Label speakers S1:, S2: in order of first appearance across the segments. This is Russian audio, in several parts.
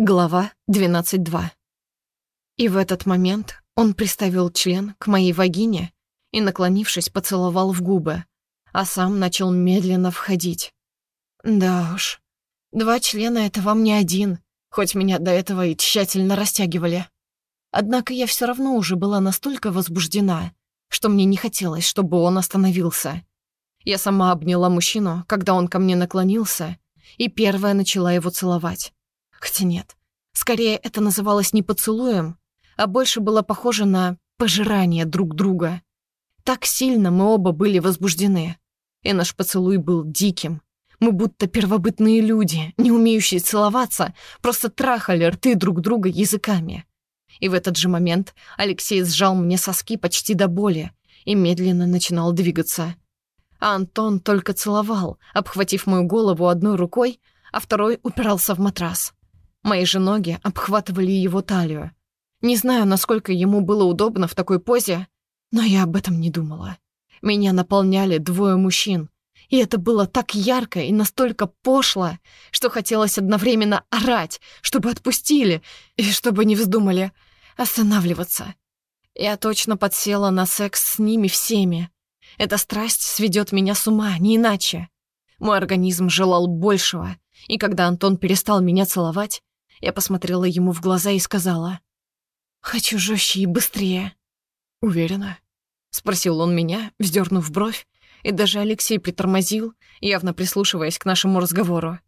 S1: Глава 12.2. И в этот момент он приставил член к моей вагине и, наклонившись, поцеловал в губы, а сам начал медленно входить. Да уж, два члена — это вам не один, хоть меня до этого и тщательно растягивали. Однако я все равно уже была настолько возбуждена, что мне не хотелось, чтобы он остановился. Я сама обняла мужчину, когда он ко мне наклонился, и первая начала его целовать. Хотя нет, скорее это называлось не поцелуем, а больше было похоже на пожирание друг друга. Так сильно мы оба были возбуждены. И наш поцелуй был диким. Мы будто первобытные люди, не умеющие целоваться, просто трахали рты друг друга языками. И в этот же момент Алексей сжал мне соски почти до боли и медленно начинал двигаться. А Антон только целовал, обхватив мою голову одной рукой, а второй упирался в матрас. Мои же ноги обхватывали его талию. Не знаю, насколько ему было удобно в такой позе, но я об этом не думала. Меня наполняли двое мужчин, и это было так ярко и настолько пошло, что хотелось одновременно орать, чтобы отпустили и чтобы не вздумали останавливаться. Я точно подсела на секс с ними всеми. Эта страсть сведет меня с ума, не иначе. Мой организм желал большего, и когда Антон перестал меня целовать, я посмотрела ему в глаза и сказала. «Хочу жестче и быстрее». «Уверена?» — спросил он меня, вздернув бровь, и даже Алексей притормозил, явно прислушиваясь к нашему разговору.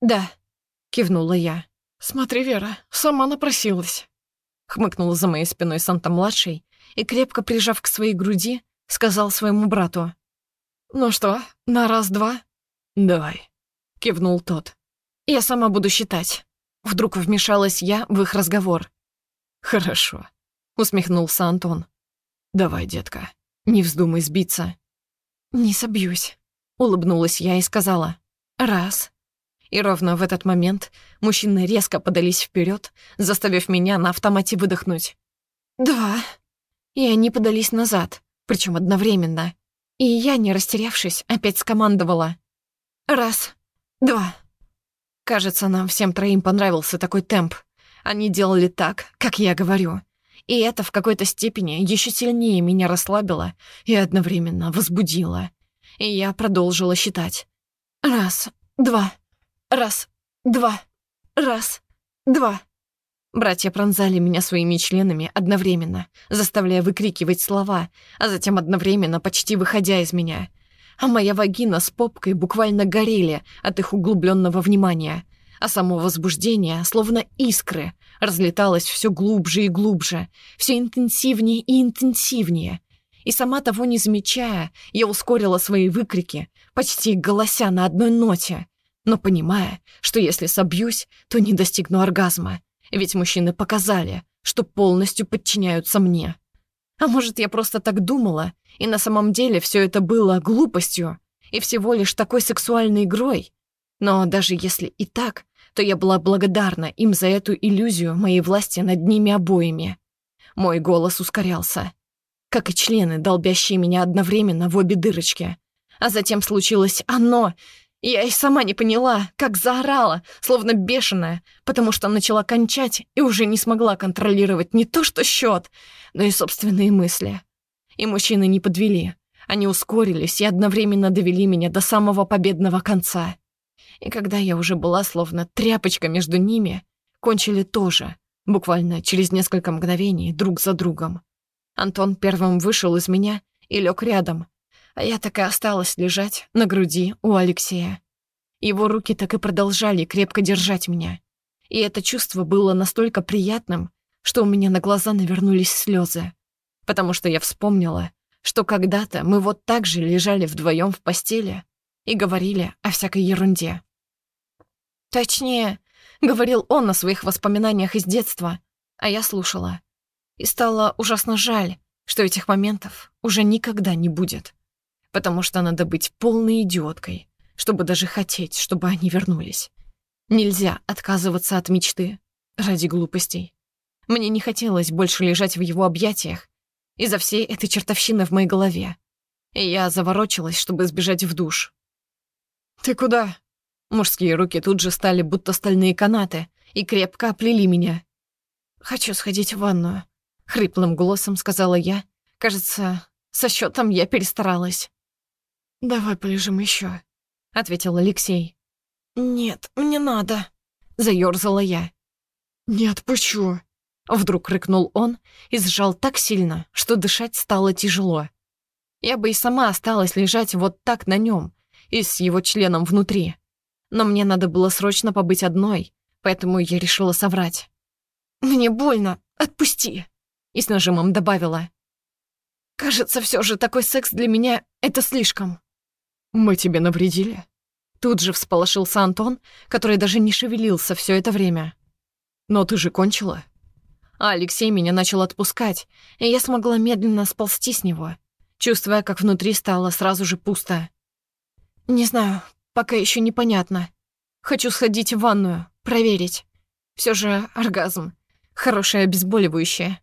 S1: «Да», — кивнула я. «Смотри, Вера, сама напросилась», — хмыкнула за моей спиной Санта-младший и, крепко прижав к своей груди, сказал своему брату. «Ну что, на раз-два?» «Давай», — кивнул тот. «Я сама буду считать». Вдруг вмешалась я в их разговор. «Хорошо», — усмехнулся Антон. «Давай, детка, не вздумай сбиться». «Не собьюсь», — улыбнулась я и сказала. «Раз». И ровно в этот момент мужчины резко подались вперед, заставив меня на автомате выдохнуть. «Два». И они подались назад, причем одновременно. И я, не растерявшись, опять скомандовала. «Раз, два». Кажется, нам всем троим понравился такой темп. Они делали так, как я говорю. И это в какой-то степени еще сильнее меня расслабило и одновременно возбудило. И я продолжила считать. Раз, два, раз, два, раз, два. Братья пронзали меня своими членами одновременно, заставляя выкрикивать слова, а затем одновременно почти выходя из меня — а моя вагина с попкой буквально горели от их углубленного внимания, а само возбуждение, словно искры, разлеталось все глубже и глубже, все интенсивнее и интенсивнее. И сама того не замечая, я ускорила свои выкрики, почти голося на одной ноте, но понимая, что если собьюсь, то не достигну оргазма, ведь мужчины показали, что полностью подчиняются мне. А может, я просто так думала, и на самом деле все это было глупостью и всего лишь такой сексуальной игрой. Но даже если и так, то я была благодарна им за эту иллюзию моей власти над ними обоими. Мой голос ускорялся, как и члены, долбящие меня одновременно в обе дырочки. А затем случилось оно, я и сама не поняла, как заорала, словно бешеная, потому что начала кончать и уже не смогла контролировать не то что счет, но и собственные мысли. И мужчины не подвели. Они ускорились и одновременно довели меня до самого победного конца. И когда я уже была словно тряпочка между ними, кончили тоже, буквально через несколько мгновений друг за другом. Антон первым вышел из меня и лег рядом, а я так и осталась лежать на груди у Алексея. Его руки так и продолжали крепко держать меня. И это чувство было настолько приятным, что у меня на глаза навернулись слезы, потому что я вспомнила, что когда-то мы вот так же лежали вдвоем в постели и говорили о всякой ерунде. Точнее, говорил он о своих воспоминаниях из детства, а я слушала. И стало ужасно жаль, что этих моментов уже никогда не будет потому что надо быть полной идиоткой, чтобы даже хотеть, чтобы они вернулись. Нельзя отказываться от мечты ради глупостей. Мне не хотелось больше лежать в его объятиях из-за всей этой чертовщины в моей голове. И я заворочилась, чтобы сбежать в душ. «Ты куда?» Мужские руки тут же стали будто стальные канаты и крепко оплели меня. «Хочу сходить в ванную», — хриплым голосом сказала я. Кажется, со счетом я перестаралась. «Давай полежим еще, ответил Алексей. «Нет, мне надо», — заёрзала я. «Не отпущу», — вдруг рыкнул он и сжал так сильно, что дышать стало тяжело. Я бы и сама осталась лежать вот так на нем и с его членом внутри. Но мне надо было срочно побыть одной, поэтому я решила соврать. «Мне больно, отпусти!» И с нажимом добавила. «Кажется, все же такой секс для меня — это слишком». «Мы тебе навредили?» Тут же всполошился Антон, который даже не шевелился все это время. «Но ты же кончила?» А Алексей меня начал отпускать, и я смогла медленно сползти с него, чувствуя, как внутри стало сразу же пусто. «Не знаю, пока еще непонятно. Хочу сходить в ванную, проверить. Все же оргазм. Хорошее обезболивающее».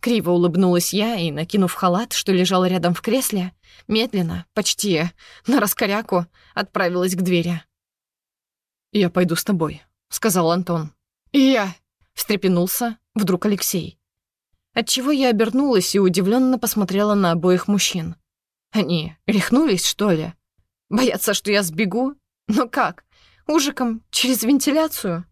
S1: Криво улыбнулась я и, накинув халат, что лежал рядом в кресле, медленно, почти на раскоряку, отправилась к двери. «Я пойду с тобой», — сказал Антон. «И я», — встрепенулся вдруг Алексей. Отчего я обернулась и удивленно посмотрела на обоих мужчин. Они рехнулись, что ли? Боятся, что я сбегу? Но как? Ужиком через вентиляцию?